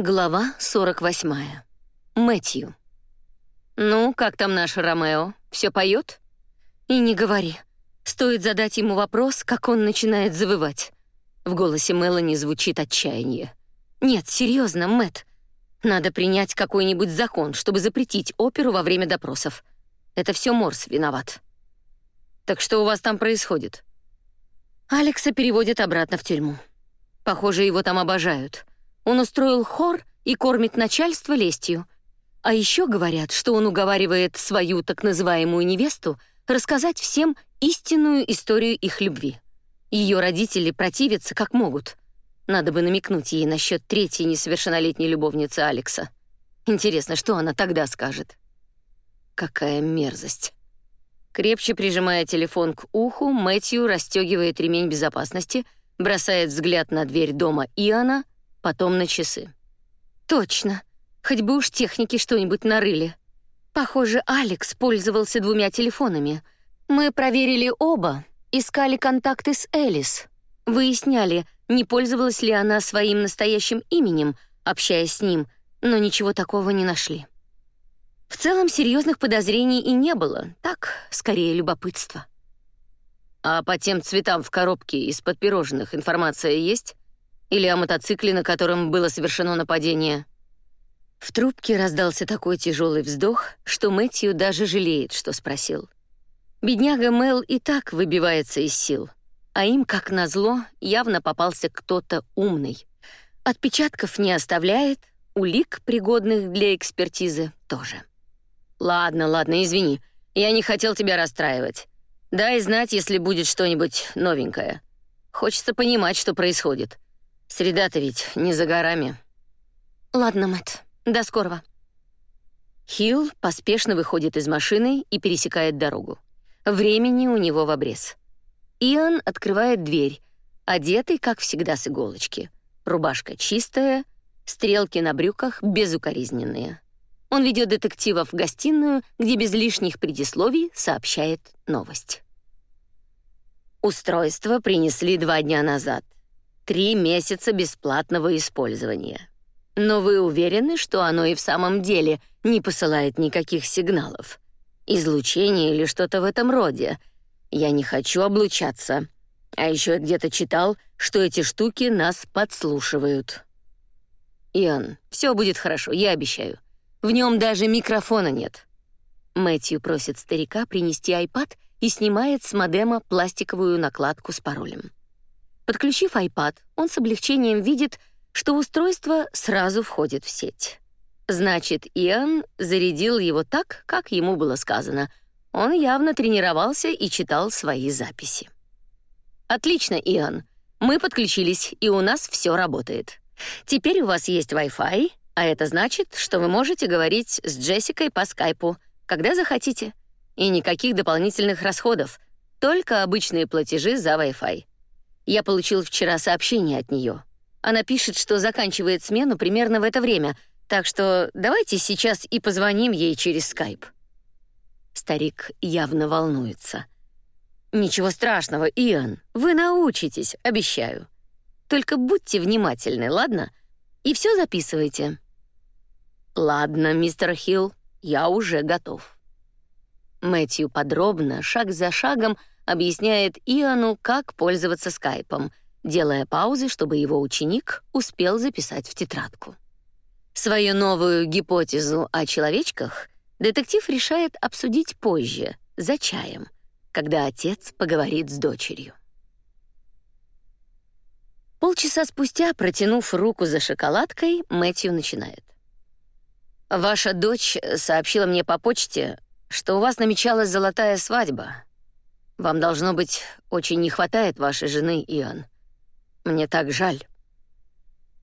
Глава 48. Мэтью. «Ну, как там наш Ромео? Все поет?» «И не говори. Стоит задать ему вопрос, как он начинает завывать». В голосе Мелани звучит отчаяние. «Нет, серьезно, Мэт. Надо принять какой-нибудь закон, чтобы запретить оперу во время допросов. Это все Морс виноват». «Так что у вас там происходит?» Алекса переводят обратно в тюрьму. Похоже, его там обожают. Он устроил хор и кормит начальство лестью. А еще говорят, что он уговаривает свою так называемую невесту рассказать всем истинную историю их любви. Ее родители противятся как могут. Надо бы намекнуть ей насчет третьей несовершеннолетней любовницы Алекса. Интересно, что она тогда скажет? Какая мерзость. Крепче прижимая телефон к уху, Мэтью расстегивает ремень безопасности, бросает взгляд на дверь дома Иоанна потом на часы. Точно. Хоть бы уж техники что-нибудь нарыли. Похоже, Алекс пользовался двумя телефонами. Мы проверили оба, искали контакты с Элис. Выясняли, не пользовалась ли она своим настоящим именем, общаясь с ним, но ничего такого не нашли. В целом серьезных подозрений и не было, так, скорее любопытство. А по тем цветам в коробке из-под пирожных информация есть? Или о мотоцикле, на котором было совершено нападение. В трубке раздался такой тяжелый вздох, что Мэтью даже жалеет, что спросил. Бедняга Мел и так выбивается из сил, а им, как назло, явно попался кто-то умный. Отпечатков не оставляет, улик, пригодных для экспертизы, тоже. «Ладно, ладно, извини, я не хотел тебя расстраивать. Дай знать, если будет что-нибудь новенькое. Хочется понимать, что происходит. Среда-то ведь не за горами. Ладно, Мэт, до скорого. Хилл поспешно выходит из машины и пересекает дорогу. Времени у него в обрез. Иоанн открывает дверь, одетый, как всегда, с иголочки. Рубашка чистая, стрелки на брюках безукоризненные. Он ведет детектива в гостиную, где без лишних предисловий сообщает новость. Устройство принесли два дня назад — Три месяца бесплатного использования. Но вы уверены, что оно и в самом деле не посылает никаких сигналов? Излучение или что-то в этом роде? Я не хочу облучаться. А еще где-то читал, что эти штуки нас подслушивают. Иоанн, все будет хорошо, я обещаю. В нем даже микрофона нет. Мэтью просит старика принести iPad и снимает с модема пластиковую накладку с паролем. Подключив iPad, он с облегчением видит, что устройство сразу входит в сеть. Значит, Иоанн зарядил его так, как ему было сказано. Он явно тренировался и читал свои записи. Отлично, Иоанн. Мы подключились, и у нас все работает. Теперь у вас есть Wi-Fi, а это значит, что вы можете говорить с Джессикой по скайпу, когда захотите. И никаких дополнительных расходов, только обычные платежи за Wi-Fi. Я получил вчера сообщение от нее. Она пишет, что заканчивает смену примерно в это время, так что давайте сейчас и позвоним ей через скайп. Старик явно волнуется. Ничего страшного, Иоанн, вы научитесь, обещаю. Только будьте внимательны, ладно? И все записывайте. Ладно, мистер Хилл, я уже готов. Мэтью подробно, шаг за шагом, объясняет Иоанну, как пользоваться скайпом, делая паузы, чтобы его ученик успел записать в тетрадку. Свою новую гипотезу о человечках детектив решает обсудить позже, за чаем, когда отец поговорит с дочерью. Полчаса спустя, протянув руку за шоколадкой, Мэтью начинает. «Ваша дочь сообщила мне по почте, что у вас намечалась золотая свадьба, вам, должно быть, очень не хватает вашей жены, Иоанн. Мне так жаль».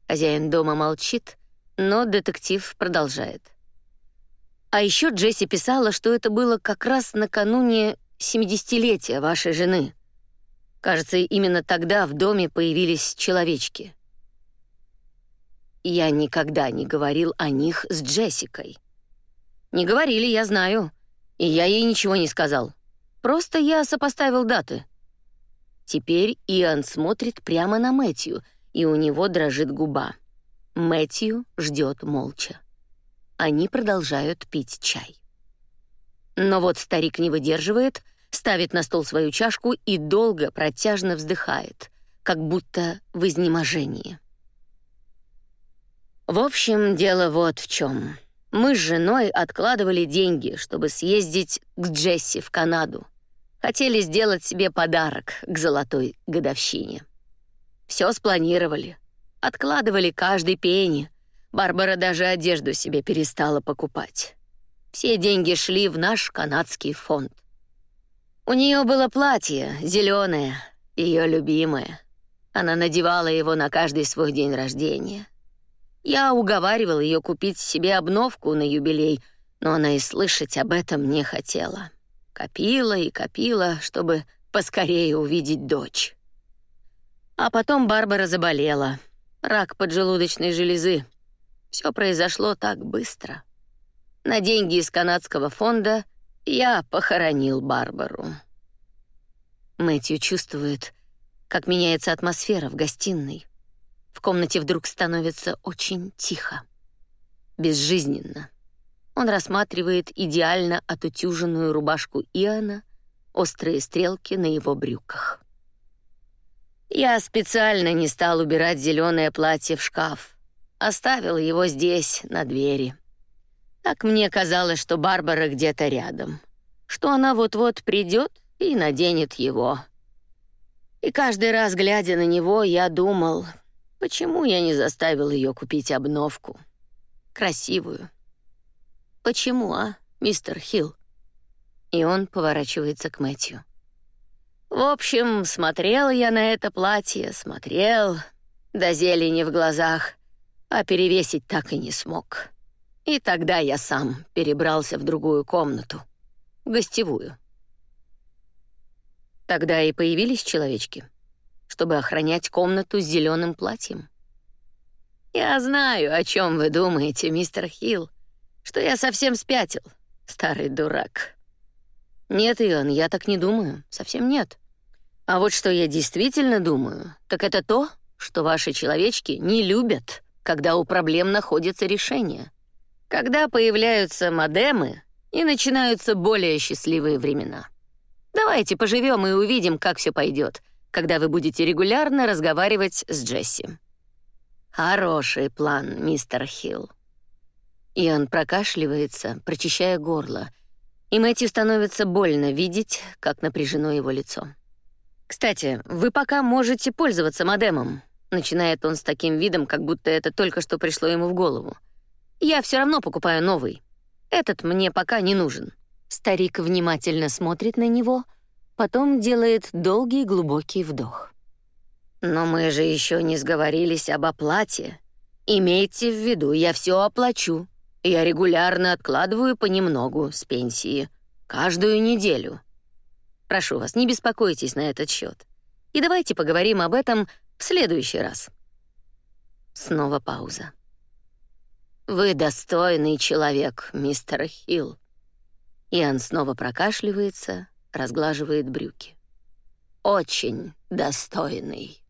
Хозяин дома молчит, но детектив продолжает. А еще Джесси писала, что это было как раз накануне 70-летия вашей жены. Кажется, именно тогда в доме появились человечки. Я никогда не говорил о них с Джессикой. Не говорили, я знаю, и я ей ничего не сказал. Просто я сопоставил даты. Теперь Иоанн смотрит прямо на Мэтью, и у него дрожит губа. Мэтью ждет молча. Они продолжают пить чай. Но вот старик не выдерживает, ставит на стол свою чашку и долго протяжно вздыхает, как будто в изнеможении. В общем, дело вот в чем. Мы с женой откладывали деньги, чтобы съездить к Джесси в Канаду. Хотели сделать себе подарок к золотой годовщине. Все спланировали. Откладывали каждый пенни. Барбара даже одежду себе перестала покупать. Все деньги шли в наш канадский фонд. У нее было платье, зеленое, ее любимое. Она надевала его на каждый свой день рождения. Я уговаривал ее купить себе обновку на юбилей, но она и слышать об этом не хотела. Копила и копила, чтобы поскорее увидеть дочь. А потом Барбара заболела. Рак поджелудочной железы. Все произошло так быстро. На деньги из канадского фонда я похоронил Барбару. Мэтью чувствует, как меняется атмосфера в гостиной. В комнате вдруг становится очень тихо, безжизненно. Он рассматривает идеально отутюженную рубашку Иоанна, острые стрелки на его брюках. Я специально не стал убирать зеленое платье в шкаф. Оставил его здесь, на двери. Так мне казалось, что Барбара где-то рядом, что она вот-вот придет и наденет его. И каждый раз, глядя на него, я думал, Почему я не заставил ее купить обновку? Красивую. Почему, а, мистер Хилл? И он поворачивается к Мэтью. В общем, смотрел я на это платье, смотрел, до зелени в глазах, а перевесить так и не смог. И тогда я сам перебрался в другую комнату, в гостевую. Тогда и появились человечки — чтобы охранять комнату с зеленым платьем. Я знаю, о чем вы думаете, мистер Хилл, что я совсем спятил, старый дурак. Нет, Иоанн, я так не думаю, совсем нет. А вот что я действительно думаю, так это то, что ваши человечки не любят, когда у проблем находится решение. Когда появляются модемы и начинаются более счастливые времена. Давайте поживем и увидим, как все пойдет — когда вы будете регулярно разговаривать с Джесси. Хороший план, мистер Хилл. И он прокашливается, прочищая горло, и Мэтью становится больно видеть, как напряжено его лицо. «Кстати, вы пока можете пользоваться модемом», начинает он с таким видом, как будто это только что пришло ему в голову. «Я все равно покупаю новый. Этот мне пока не нужен». Старик внимательно смотрит на него — потом делает долгий глубокий вдох. «Но мы же еще не сговорились об оплате. Имейте в виду, я все оплачу. Я регулярно откладываю понемногу с пенсии. Каждую неделю. Прошу вас, не беспокойтесь на этот счет. И давайте поговорим об этом в следующий раз». Снова пауза. «Вы достойный человек, мистер Хилл». Иоанн снова прокашливается, разглаживает брюки. «Очень достойный».